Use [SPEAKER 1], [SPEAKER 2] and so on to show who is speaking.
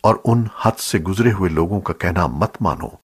[SPEAKER 1] اور ان حد سے گزرے ہوئے لوگوں کا کہنا مت مانو۔